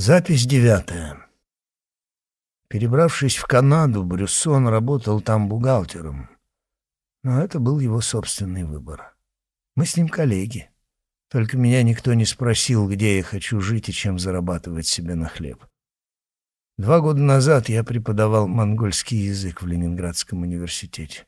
Запись девятая. Перебравшись в Канаду, Брюссон работал там бухгалтером. Но это был его собственный выбор. Мы с ним коллеги. Только меня никто не спросил, где я хочу жить и чем зарабатывать себе на хлеб. Два года назад я преподавал монгольский язык в Ленинградском университете.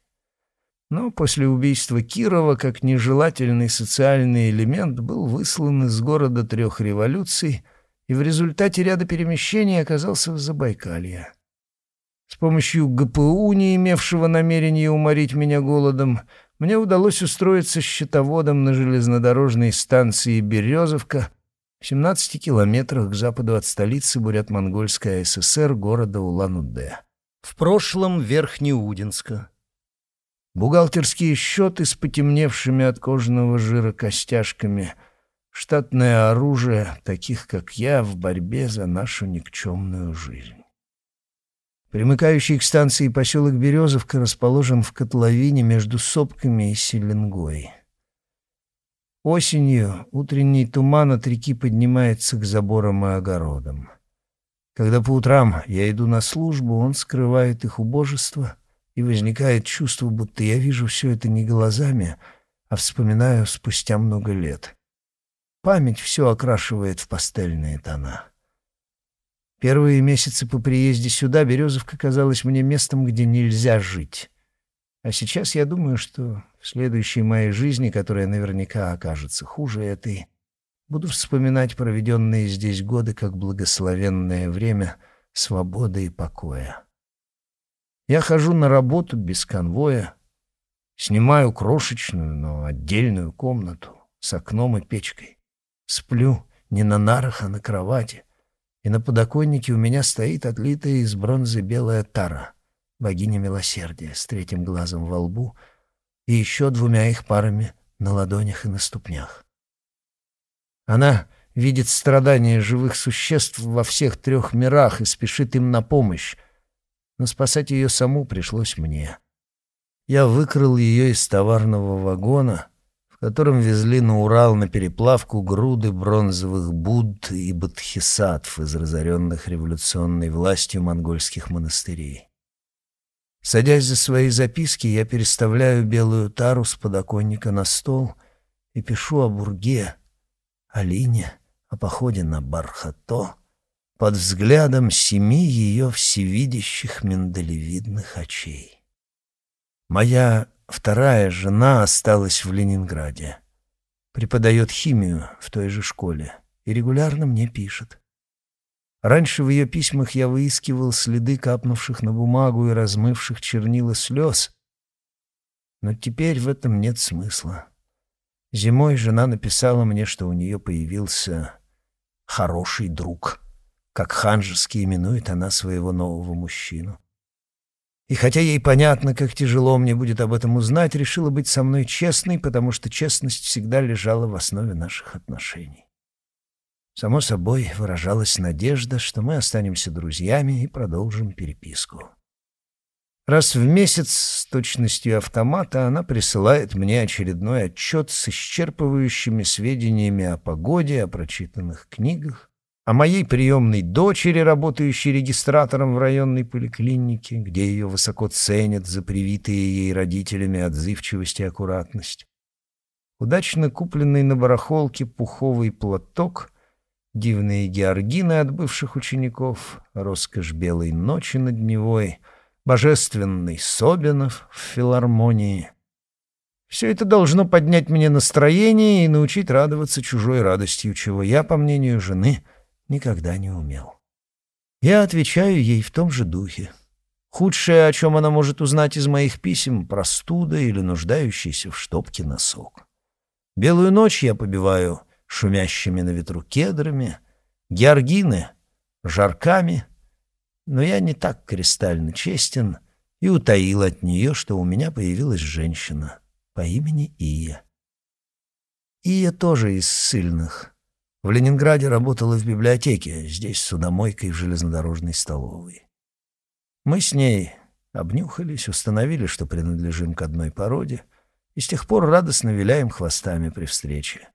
Но после убийства Кирова, как нежелательный социальный элемент, был выслан из города трех революций и в результате ряда перемещений оказался в Забайкалье. С помощью ГПУ, не имевшего намерения уморить меня голодом, мне удалось устроиться счетоводом на железнодорожной станции «Березовка», в 17 километрах к западу от столицы Бурят-Монгольской ССР города Улан-Удэ. В прошлом Верхнеудинска. Бухгалтерские счеты с потемневшими от кожаного жира костяшками, штатное оружие таких, как я, в борьбе за нашу никчемную жизнь. Примыкающий к станции поселок Березовка расположен в котловине между Сопками и Селенгой. Осенью утренний туман от реки поднимается к заборам и огородам. Когда по утрам я иду на службу, он скрывает их убожество, и возникает чувство, будто я вижу все это не глазами, а вспоминаю спустя много лет. Память все окрашивает в пастельные тона. Первые месяцы по приезде сюда Березовка казалась мне местом, где нельзя жить. А сейчас я думаю, что в следующей моей жизни, которая наверняка окажется хуже этой, буду вспоминать проведенные здесь годы как благословенное время свободы и покоя. Я хожу на работу без конвоя, снимаю крошечную, но отдельную комнату с окном и печкой. Сплю не на нарах, а на кровати, и на подоконнике у меня стоит отлитая из бронзы белая тара — богиня милосердия с третьим глазом во лбу и еще двумя их парами на ладонях и на ступнях. Она видит страдания живых существ во всех трех мирах и спешит им на помощь, но спасать ее саму пришлось мне. Я выкрал ее из товарного вагона, в котором везли на Урал на переплавку груды бронзовых Будд и бодхисаттв из разоренных революционной властью монгольских монастырей. Садясь за свои записки, я переставляю белую тару с подоконника на стол и пишу о Бурге, о Лине, о походе на Бархато, под взглядом семи ее всевидящих миндалевидных очей. Моя вторая жена осталась в Ленинграде. Преподает химию в той же школе и регулярно мне пишет. Раньше в ее письмах я выискивал следы капнувших на бумагу и размывших чернила слез. Но теперь в этом нет смысла. Зимой жена написала мне, что у нее появился хороший друг, как ханжески именует она своего нового мужчину. И хотя ей понятно, как тяжело мне будет об этом узнать, решила быть со мной честной, потому что честность всегда лежала в основе наших отношений. Само собой выражалась надежда, что мы останемся друзьями и продолжим переписку. Раз в месяц с точностью автомата она присылает мне очередной отчет с исчерпывающими сведениями о погоде, о прочитанных книгах, о моей приемной дочери, работающей регистратором в районной поликлинике, где ее высоко ценят за привитые ей родителями отзывчивость и аккуратность. Удачно купленный на барахолке пуховый платок — дивные георгины от бывших учеников, роскошь белой ночи над Невой, божественный Собинов в филармонии. Все это должно поднять мне настроение и научить радоваться чужой радостью, чего я, по мнению жены, никогда не умел. Я отвечаю ей в том же духе. Худшее, о чем она может узнать из моих писем, простуда или нуждающийся в штопке носок. Белую ночь я побиваю шумящими на ветру кедрами, георгины — жарками, но я не так кристально честен и утаил от нее, что у меня появилась женщина по имени Ия. Ия тоже из ссыльных. В Ленинграде работала в библиотеке, здесь судомойкой в железнодорожной столовой. Мы с ней обнюхались, установили, что принадлежим к одной породе, и с тех пор радостно виляем хвостами при встрече.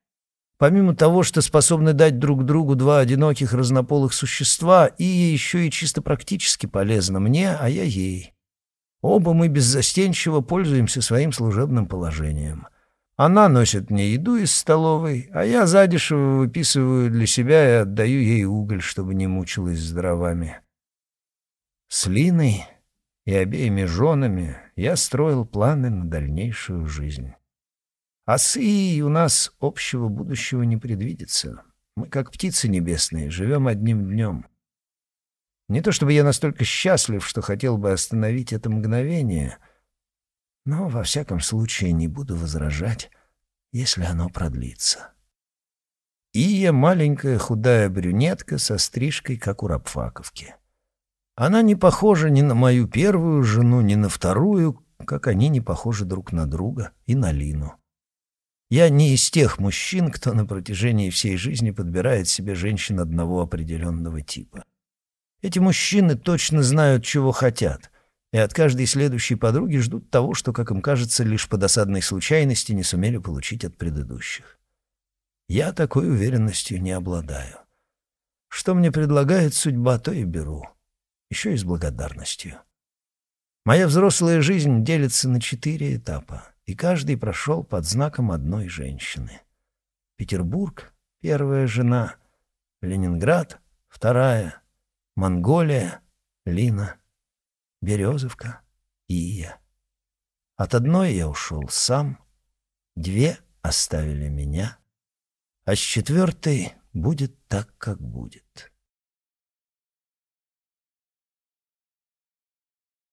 Помимо того, что способны дать друг другу два одиноких разнополых существа, и еще и чисто практически полезно мне, а я ей. Оба мы беззастенчиво пользуемся своим служебным положением. Она носит мне еду из столовой, а я задешево выписываю для себя и отдаю ей уголь, чтобы не мучилась с дровами. С Линой и обеими женами я строил планы на дальнейшую жизнь. А с Ией у нас общего будущего не предвидится. Мы, как птицы небесные, живем одним днем. Не то чтобы я настолько счастлив, что хотел бы остановить это мгновение, но, во всяком случае, не буду возражать, если оно продлится. Ия — маленькая худая брюнетка со стрижкой, как у рабфаковки. Она не похожа ни на мою первую жену, ни на вторую, как они не похожи друг на друга и на Лину. Я не из тех мужчин, кто на протяжении всей жизни подбирает себе женщин одного определенного типа. Эти мужчины точно знают, чего хотят, и от каждой следующей подруги ждут того, что, как им кажется, лишь по досадной случайности не сумели получить от предыдущих. Я такой уверенностью не обладаю. Что мне предлагает судьба, то и беру. Еще и с благодарностью. Моя взрослая жизнь делится на четыре этапа и каждый прошел под знаком одной женщины. Петербург — первая жена, Ленинград — вторая, Монголия — Лина, Березовка — Ия. От одной я ушел сам, две оставили меня, а с четвертой будет так, как будет.